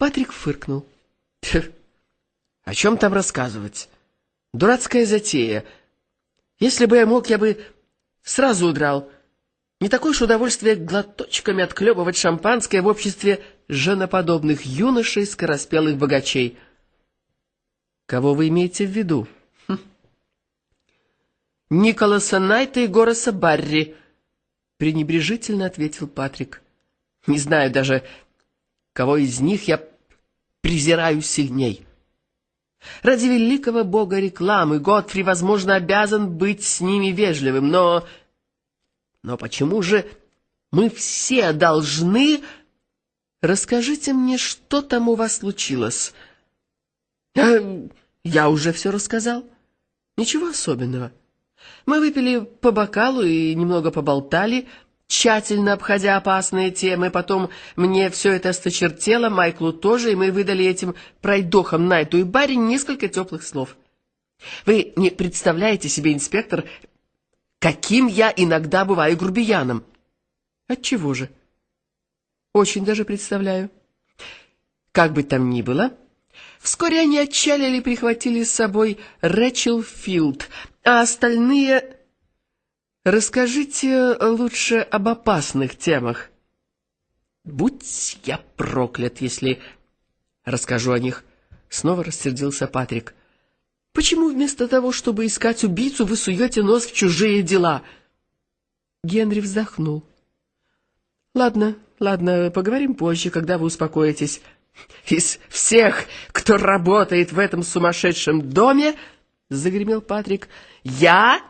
Патрик фыркнул. — О чем там рассказывать? Дурацкая затея. Если бы я мог, я бы сразу удрал. Не такое уж удовольствие глоточками отклебывать шампанское в обществе женоподобных юношей, скороспелых богачей. Кого вы имеете в виду? Хм. Николаса Найта и Гороса Барри, пренебрежительно ответил Патрик. Не знаю даже, кого из них я презираю сильней. Ради великого бога рекламы Готфри, возможно, обязан быть с ними вежливым, но... Но почему же мы все должны... Расскажите мне, что там у вас случилось? А, я уже все рассказал. Ничего особенного. Мы выпили по бокалу и немного поболтали, тщательно обходя опасные темы. Потом мне все это осточертело, Майклу тоже, и мы выдали этим пройдохам Найту и Барри несколько теплых слов. Вы не представляете себе, инспектор, каким я иногда бываю грубияном. Отчего же? Очень даже представляю. Как бы там ни было, вскоре они отчалили и прихватили с собой Рэчел Филд, а остальные Расскажите лучше об опасных темах. Будь я проклят, если расскажу о них. Снова рассердился Патрик. Почему вместо того, чтобы искать убийцу, вы суете нос в чужие дела? Генри вздохнул. Ладно, ладно, поговорим позже, когда вы успокоитесь. Из всех, кто работает в этом сумасшедшем доме, загремел Патрик, я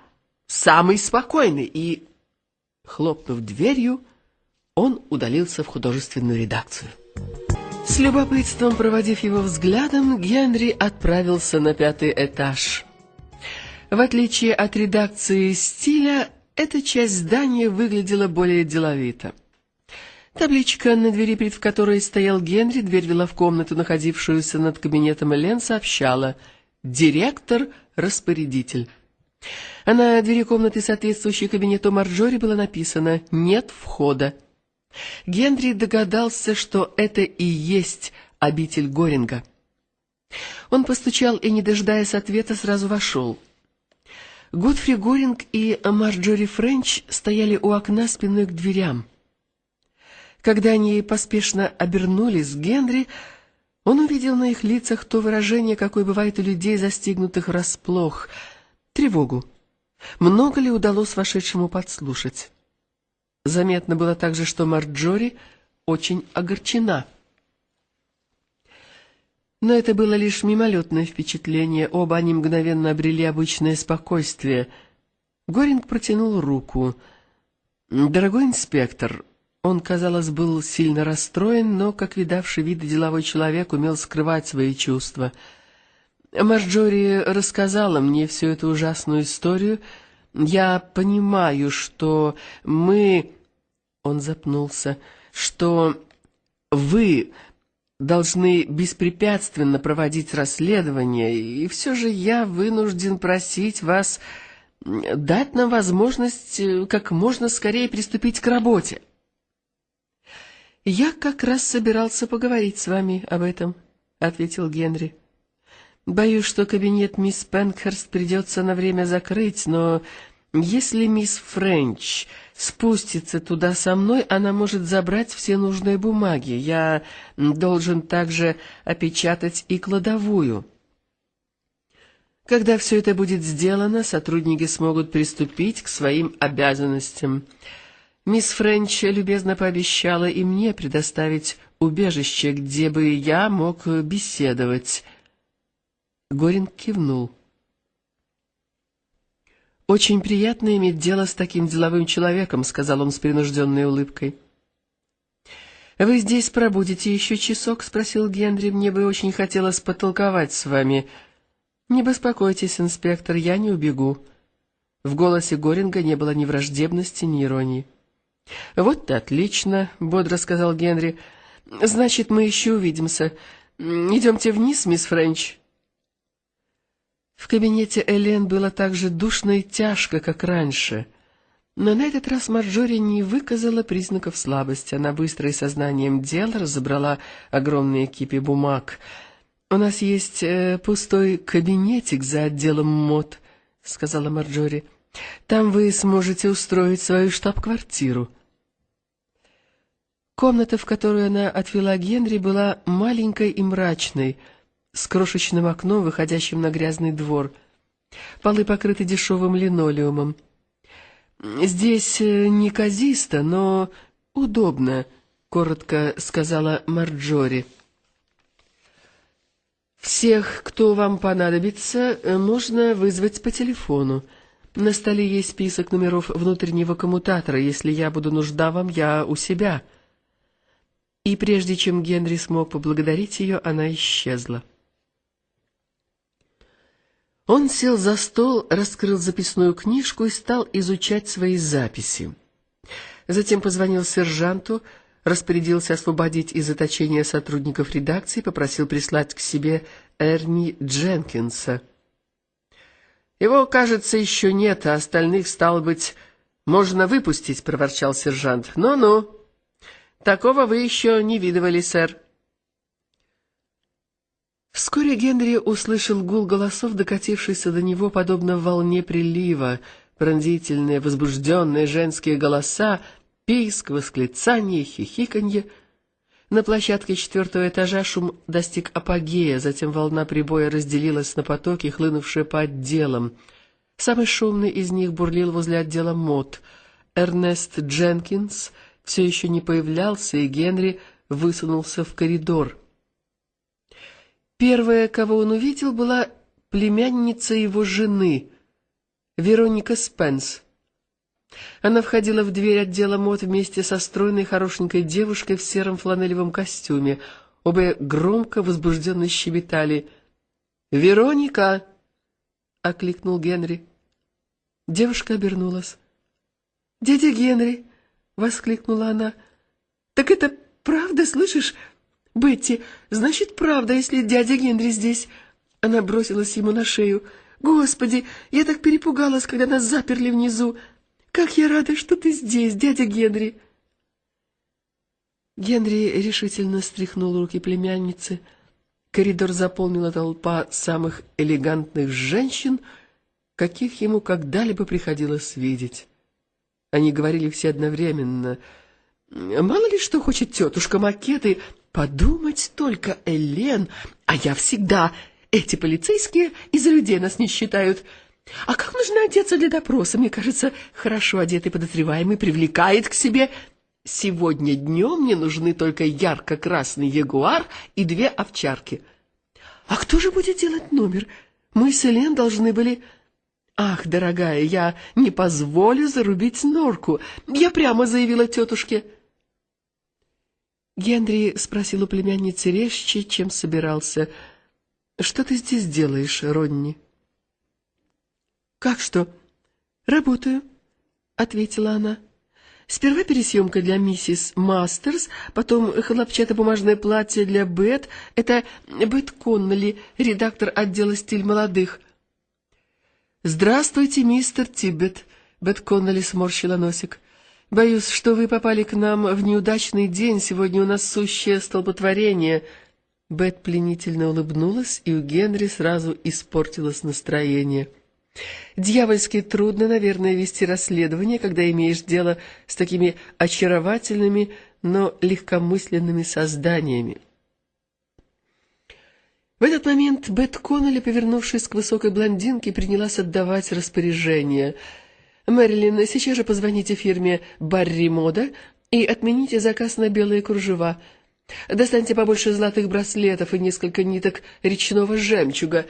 самый спокойный, и, хлопнув дверью, он удалился в художественную редакцию. С любопытством проводив его взглядом, Генри отправился на пятый этаж. В отличие от редакции стиля, эта часть здания выглядела более деловито. Табличка на двери, перед которой стоял Генри, дверь вела в комнату, находившуюся над кабинетом Элен, сообщала «Директор-распорядитель». А на двери комнаты, соответствующей кабинету Марджори, было написано «Нет входа». Генри догадался, что это и есть обитель Горинга. Он постучал и, не дожидаясь ответа, сразу вошел. Годфри Горинг и Марджори Френч стояли у окна спиной к дверям. Когда они поспешно обернулись Генри, он увидел на их лицах то выражение, какое бывает у людей, застигнутых врасплох — тревогу. Много ли удалось вошедшему подслушать? Заметно было также, что Марджори очень огорчена. Но это было лишь мимолетное впечатление, оба они мгновенно обрели обычное спокойствие. Горинг протянул руку. «Дорогой инспектор», он, казалось, был сильно расстроен, но, как видавший виды деловой человек, умел скрывать свои чувства — Марджори рассказала мне всю эту ужасную историю. Я понимаю, что мы... Он запнулся. Что вы должны беспрепятственно проводить расследование, и все же я вынужден просить вас дать нам возможность э, как можно скорее приступить к работе. «Я как раз собирался поговорить с вами об этом», — ответил Генри. Боюсь, что кабинет мисс Пенкхерст придется на время закрыть, но если мисс Френч спустится туда со мной, она может забрать все нужные бумаги. Я должен также опечатать и кладовую. Когда все это будет сделано, сотрудники смогут приступить к своим обязанностям. Мисс Френч любезно пообещала и мне предоставить убежище, где бы я мог беседовать Горин кивнул. «Очень приятно иметь дело с таким деловым человеком», — сказал он с принужденной улыбкой. «Вы здесь пробудете еще часок?» — спросил Генри. «Мне бы очень хотелось потолковать с вами». «Не беспокойтесь, инспектор, я не убегу». В голосе Горинга не было ни враждебности, ни иронии. «Вот и отлично», — бодро сказал Генри. «Значит, мы еще увидимся. Идемте вниз, мисс Френч». В кабинете Элен было так же душно и тяжко, как раньше. Но на этот раз Марджори не выказала признаков слабости. Она быстро и сознанием дела разобрала огромные кипи бумаг. «У нас есть э, пустой кабинетик за отделом мод», — сказала Марджори. «Там вы сможете устроить свою штаб-квартиру». Комната, в которую она отвела Генри, была маленькой и мрачной, с крошечным окном, выходящим на грязный двор. Полы покрыты дешевым линолеумом. «Здесь э, неказисто, но удобно», — коротко сказала Марджори. «Всех, кто вам понадобится, э, можно вызвать по телефону. На столе есть список номеров внутреннего коммутатора. Если я буду нужда вам, я у себя». И прежде чем Генри смог поблагодарить ее, она исчезла. Он сел за стол, раскрыл записную книжку и стал изучать свои записи. Затем позвонил сержанту, распорядился освободить из заточения сотрудников редакции, попросил прислать к себе Эрни Дженкинса. «Его, кажется, еще нет, а остальных, стало быть, можно выпустить», — проворчал сержант. «Ну-ну, такого вы еще не видывали, сэр». Вскоре Генри услышал гул голосов, докатившийся до него подобно волне прилива, пронзительные, возбужденные женские голоса, писк, восклицание, хихиканье. На площадке четвертого этажа шум достиг апогея, затем волна прибоя разделилась на потоки, хлынувшие по отделам. Самый шумный из них бурлил возле отдела мод. Эрнест Дженкинс все еще не появлялся, и Генри высунулся в коридор. Первая, кого он увидел, была племянница его жены, Вероника Спенс. Она входила в дверь отдела мод вместе со стройной хорошенькой девушкой в сером фланелевом костюме. Оба громко возбужденно щебетали. «Вероника!» — окликнул Генри. Девушка обернулась. «Дядя Генри!» — воскликнула она. «Так это правда, слышишь? «Бетти, значит, правда, если дядя Генри здесь...» Она бросилась ему на шею. «Господи, я так перепугалась, когда нас заперли внизу! Как я рада, что ты здесь, дядя Генри!» Генри решительно стряхнул руки племянницы. Коридор заполнила толпа самых элегантных женщин, каких ему когда-либо приходилось видеть. Они говорили все одновременно. «Мало ли что хочет тетушка Макеты, Подумать только, Элен, а я всегда... Эти полицейские из-за людей нас не считают. А как нужно одеться для допроса? Мне кажется, хорошо одетый подозреваемый привлекает к себе... Сегодня днем мне нужны только ярко-красный ягуар и две овчарки. А кто же будет делать номер? Мы с Элен должны были... Ах, дорогая, я не позволю зарубить норку. Я прямо заявила тетушке... Генри спросил у племянницы резче, чем собирался. «Что ты здесь делаешь, Ронни?» «Как что?» «Работаю», — ответила она. «Сперва пересъемка для миссис Мастерс, потом хлопчатобумажное платье для Бет. Это Бет Конноли, редактор отдела «Стиль молодых». «Здравствуйте, мистер Тибет», — Бет Конноли сморщила носик. Боюсь, что вы попали к нам в неудачный день. Сегодня у нас сущее столпотворение». Бет пленительно улыбнулась, и у Генри сразу испортилось настроение. «Дьявольски трудно, наверное, вести расследование, когда имеешь дело с такими очаровательными, но легкомысленными созданиями». В этот момент Бет Коннелли, повернувшись к высокой блондинке, принялась отдавать распоряжение — «Мэрилин, сейчас же позвоните фирме «Барри Мода» и отмените заказ на белые кружева. Достаньте побольше золотых браслетов и несколько ниток речного жемчуга.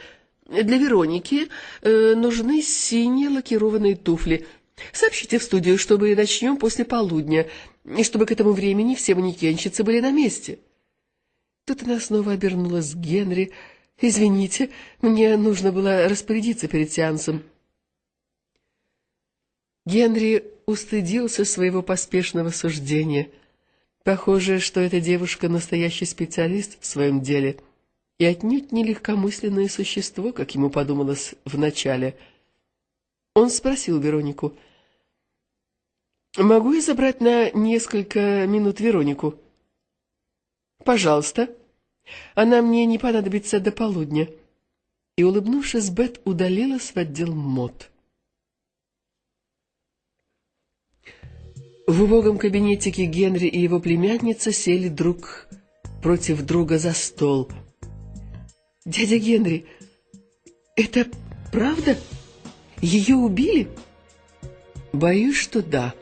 Для Вероники э, нужны синие лакированные туфли. Сообщите в студию, чтобы начнем после полудня, и чтобы к этому времени все манекенщицы были на месте». Тут она снова обернулась к Генри. «Извините, мне нужно было распорядиться перед сеансом». Генри устыдился своего поспешного суждения. Похоже, что эта девушка настоящий специалист в своем деле и отнюдь не легкомысленное существо, как ему подумалось вначале. Он спросил Веронику, Могу я забрать на несколько минут Веронику? Пожалуйста. Она мне не понадобится до полудня. И, улыбнувшись, Бет удалилась в отдел мод. В убогом кабинетике Генри и его племянница сели друг против друга за стол. «Дядя Генри, это правда? Ее убили?» «Боюсь, что да».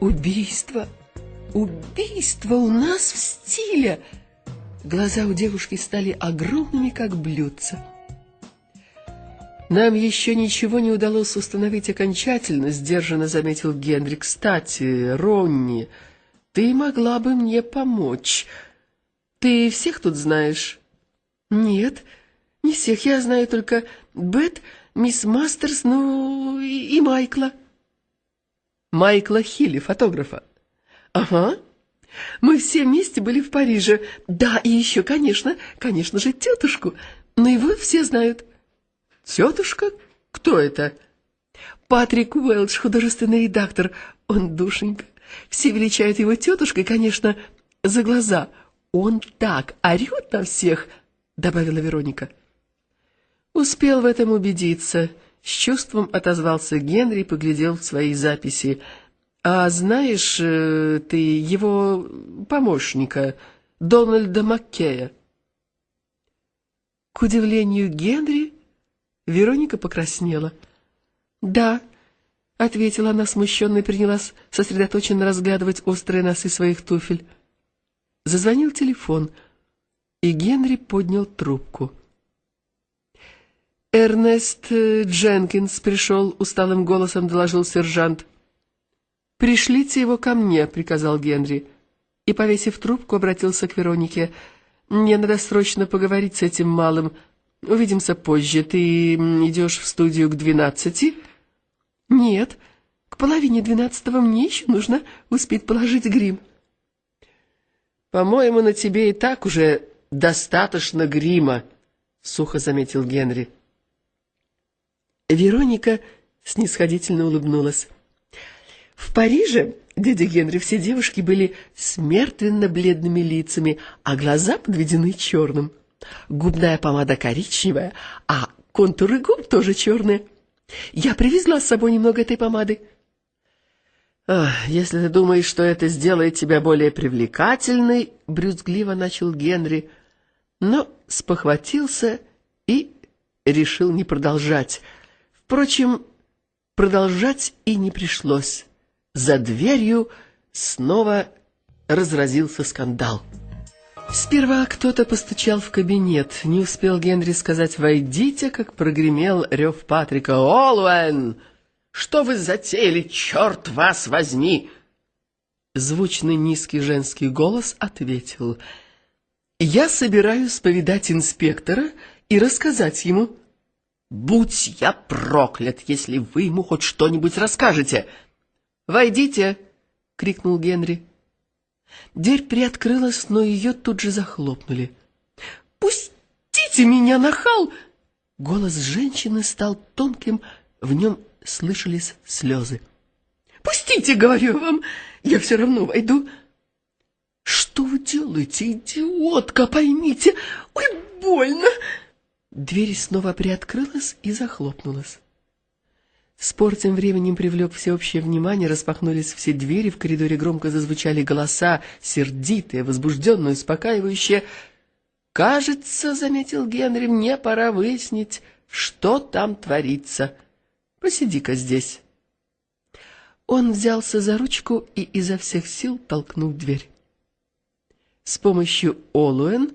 «Убийство! Убийство у нас в стиле!» Глаза у девушки стали огромными, как блюдца. «Нам еще ничего не удалось установить окончательно», — сдержанно заметил Генри. «Кстати, Ронни, ты могла бы мне помочь. Ты всех тут знаешь?» «Нет, не всех. Я знаю только Бет, мисс Мастерс, ну и, и Майкла». «Майкла Хилли, фотографа?» «Ага. Мы все вместе были в Париже. Да, и еще, конечно, конечно же, тетушку. Но его все знают». «Тетушка? Кто это?» «Патрик Уэлч, художественный редактор. Он душенька. Все величают его тетушкой, конечно, за глаза. Он так орет на всех», — добавила Вероника. Успел в этом убедиться. С чувством отозвался Генри и поглядел в свои записи. «А знаешь э, ты его помощника, Дональда Маккея?» К удивлению Генри, Вероника покраснела. «Да», — ответила она смущенно и принялась сосредоточенно разглядывать острые носы своих туфель. Зазвонил телефон, и Генри поднял трубку. «Эрнест Дженкинс пришел», — усталым голосом доложил сержант. «Пришлите его ко мне», — приказал Генри. И, повесив трубку, обратился к Веронике. «Мне надо срочно поговорить с этим малым. Увидимся позже. Ты идешь в студию к двенадцати? Нет, к половине двенадцатого мне еще нужно успеть положить грим. По-моему, на тебе и так уже достаточно грима, сухо заметил Генри. Вероника снисходительно улыбнулась. В Париже, дядя Генри, все девушки были с мертвенно-бледными лицами, а глаза подведены черным. Губная помада коричневая, а контуры губ тоже черные. Я привезла с собой немного этой помады. «Если ты думаешь, что это сделает тебя более привлекательной», — брюзгливо начал Генри, но спохватился и решил не продолжать. Впрочем, продолжать и не пришлось. За дверью снова разразился скандал. Сперва кто-то постучал в кабинет. Не успел Генри сказать «Войдите», как прогремел рев Патрика. «Олуэн! Что вы затеяли, черт вас возьми!» Звучный низкий женский голос ответил. «Я собираюсь повидать инспектора и рассказать ему». «Будь я проклят, если вы ему хоть что-нибудь расскажете!» «Войдите!» — крикнул Генри. Дверь приоткрылась, но ее тут же захлопнули. «Пустите меня, нахал!» Голос женщины стал тонким, в нем слышались слезы. «Пустите, говорю вам, я все равно войду». «Что вы делаете, идиотка, поймите? Ой, больно!» Дверь снова приоткрылась и захлопнулась. Спор тем временем привлек всеобщее внимание, распахнулись все двери, в коридоре громко зазвучали голоса, сердитые, возбужденные, успокаивающие. «Кажется, — заметил Генри, — мне пора выяснить, что там творится. Посиди-ка здесь». Он взялся за ручку и изо всех сил толкнул дверь. С помощью Олуэн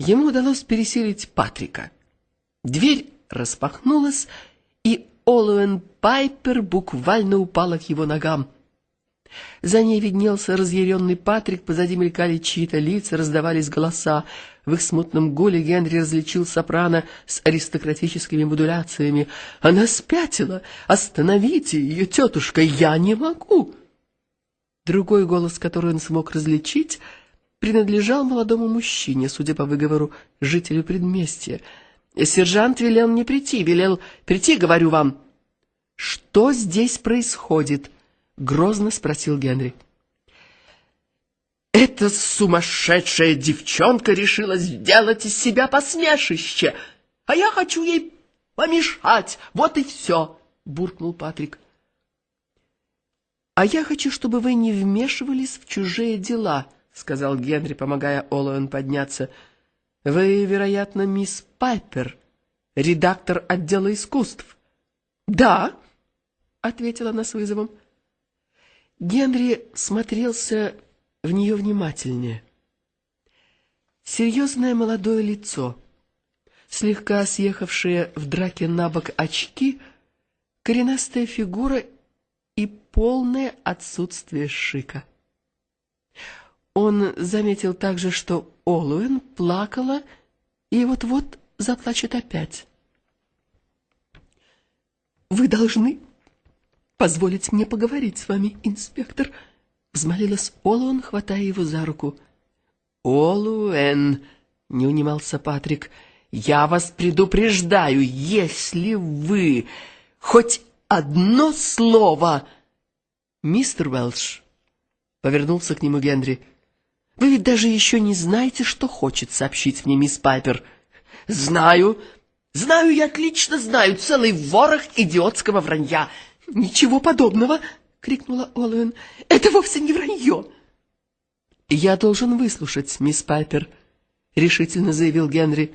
ему удалось пересилить Патрика. Дверь распахнулась, и Олуэн Пайпер буквально упала к его ногам. За ней виднелся разъяренный Патрик, позади мелькали чьи-то лица, раздавались голоса. В их смутном гуле Генри различил сопрано с аристократическими модуляциями. «Она спятила! Остановите ее, тетушка! Я не могу!» Другой голос, который он смог различить, принадлежал молодому мужчине, судя по выговору, жителю предместья — Сержант велел мне прийти, велел прийти, говорю вам. Что здесь происходит? — грозно спросил Генри. «Эта сумасшедшая девчонка решила сделать из себя посмешище, а я хочу ей помешать, вот и все!» — буркнул Патрик. «А я хочу, чтобы вы не вмешивались в чужие дела», — сказал Генри, помогая Олуэн подняться. «Вы, вероятно, мисс Пайпер, редактор отдела искусств». «Да», — ответила она с вызовом. Генри смотрелся в нее внимательнее. Серьезное молодое лицо, слегка съехавшие в драке на бок очки, коренастая фигура и полное отсутствие шика. Он заметил также, что Олуэн плакала и вот-вот заплачет опять. «Вы должны позволить мне поговорить с вами, инспектор», — взмолилась Олуэн, хватая его за руку. «Олуэн», — не унимался Патрик, — «я вас предупреждаю, если вы хоть одно слово!» «Мистер Уэлш», — повернулся к нему Генри, — «вы ведь даже еще не знаете, что хочет сообщить мне мисс Пайпер». «Знаю, знаю, я отлично знаю, целый ворох идиотского вранья». «Ничего подобного!» — крикнула Олуэн. «Это вовсе не вранье!» «Я должен выслушать, мисс Пайпер», — решительно заявил Генри.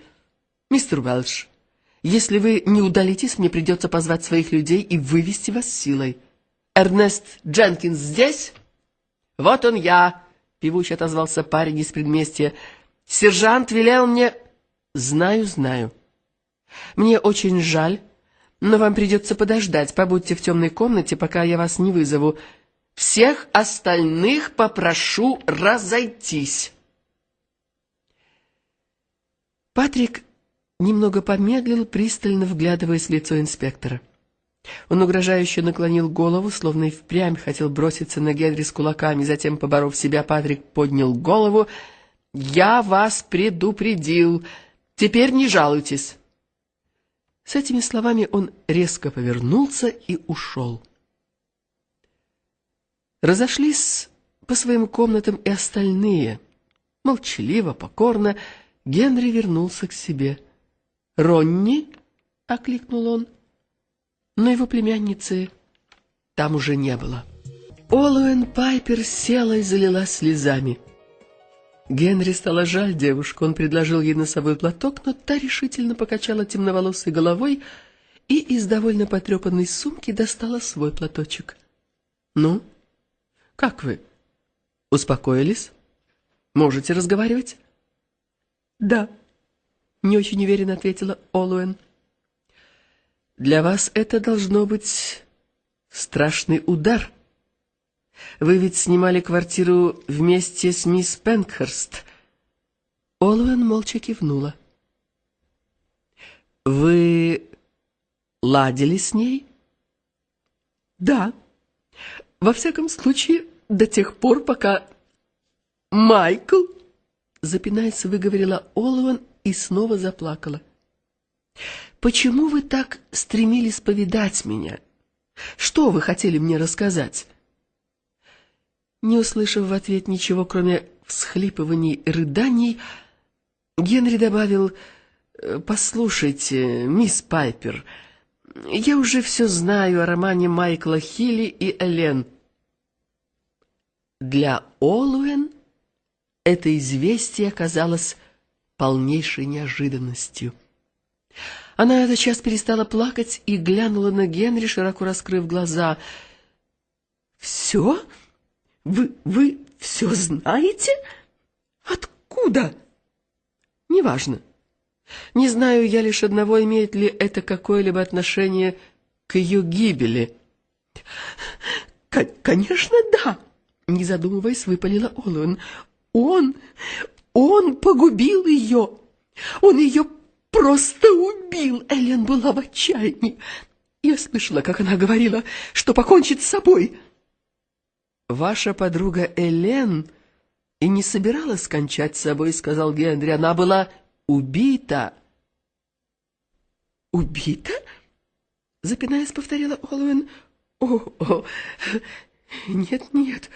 «Мистер Уэлш, если вы не удалитесь, мне придется позвать своих людей и вывести вас силой. Эрнест Дженкинс здесь? Вот он я, певуч отозвался парень из предместья. Сержант велел мне... Знаю, знаю. Мне очень жаль, но вам придется подождать. Побудьте в темной комнате, пока я вас не вызову. Всех остальных попрошу разойтись. Патрик немного помедлил, пристально вглядываясь в лицо инспектора. Он угрожающе наклонил голову, словно и впрямь хотел броситься на Генри с кулаками, затем, поборов себя, Патрик поднял голову. «Я вас предупредил! Теперь не жалуйтесь!» С этими словами он резко повернулся и ушел. Разошлись по своим комнатам и остальные. Молчаливо, покорно Генри вернулся к себе — «Ронни?» — окликнул он. Но его племянницы там уже не было. Олуэн Пайпер села и залилась слезами. Генри стало жаль девушку, он предложил ей носовой платок, но та решительно покачала темноволосой головой и из довольно потрепанной сумки достала свой платочек. «Ну, как вы? Успокоились? Можете разговаривать?» «Да», не очень уверенно ответила Олуэн. Для вас это должно быть страшный удар. Вы ведь снимали квартиру вместе с мисс Пенкхерст. Олуэн молча кивнула. Вы ладили с ней? Да. Во всяком случае, до тех пор, пока Майкл, запинаясь, выговорила Олуэн и снова заплакала. «Почему вы так стремились повидать меня? Что вы хотели мне рассказать?» Не услышав в ответ ничего, кроме всхлипываний и рыданий, Генри добавил, «Послушайте, мисс Пайпер, я уже все знаю о романе Майкла Хилли и Элен». Для Олуэн это известие оказалось полнейшей неожиданностью. Она этот час перестала плакать и глянула на Генри, широко раскрыв глаза. «Все? Вы, вы все знаете? Откуда?» «Неважно. Не знаю я лишь одного, имеет ли это какое-либо отношение к ее гибели». «Конечно, да!» — не задумываясь, выпалила Олуэн. «Он, он погубил ее! Он ее просто убил! Эллен была в отчаянии. Я слышала, как она говорила, что покончит с собой. Ваша подруга Элен и не собиралась кончать с собой, сказал Генри. Она была убита. Убита? Запинаясь, повторила Олуэн. О, о, Нет, нет,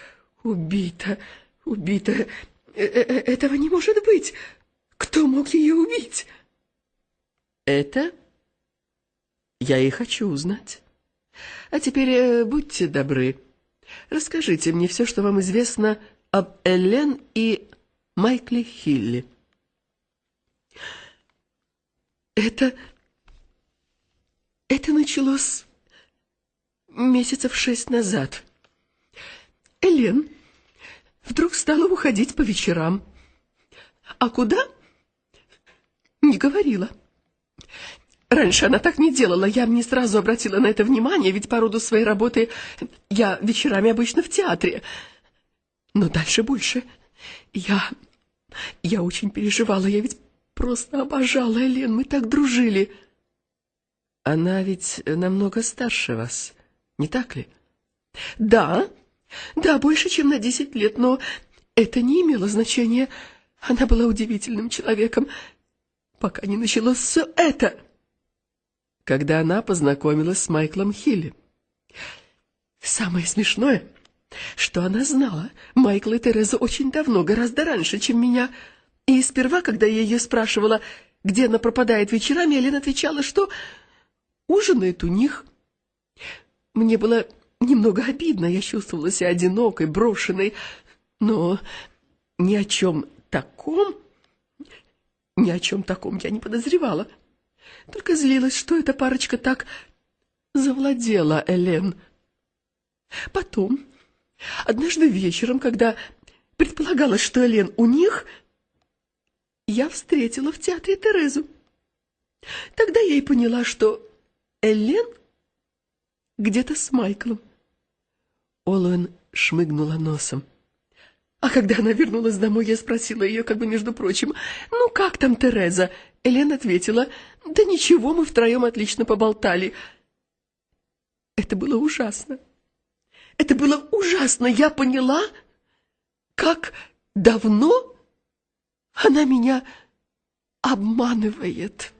убита, убита. Э, э, э, этого не может быть. Кто мог ее убить? Это я и хочу узнать. А теперь будьте добры, расскажите мне все, что вам известно об Элен и Майкле Хилли. Это... это началось месяцев шесть назад. Элен вдруг стала уходить по вечерам. А куда? Не говорила. Раньше она так не делала, я не сразу обратила на это внимание, ведь по роду своей работы я вечерами обычно в театре. Но дальше больше. Я... я очень переживала, я ведь просто обожала Элен, мы так дружили. Она ведь намного старше вас, не так ли? Да, да, больше, чем на десять лет, но это не имело значения. Она была удивительным человеком, пока не началось все это. Когда она познакомилась с Майклом Хилли. Самое смешное, что она знала Майкла и Терезу очень давно, гораздо раньше, чем меня. И сперва, когда я ее спрашивала, где она пропадает вечерами, Элен отвечала, что ужинает у них. Мне было немного обидно, я чувствовала себя одинокой, брошенной, но ни о чем таком, ни о чем таком я не подозревала. Только злилась, что эта парочка так завладела Элен. Потом, однажды вечером, когда предполагалось, что Элен у них, я встретила в театре Терезу. Тогда я и поняла, что Элен где-то с Майклом. Олуэн шмыгнула носом. А когда она вернулась домой, я спросила ее, как бы между прочим, «Ну, как там Тереза?» Элен ответила, «Да ничего, мы втроем отлично поболтали». Это было ужасно. Это было ужасно. Я поняла, как давно она меня обманывает.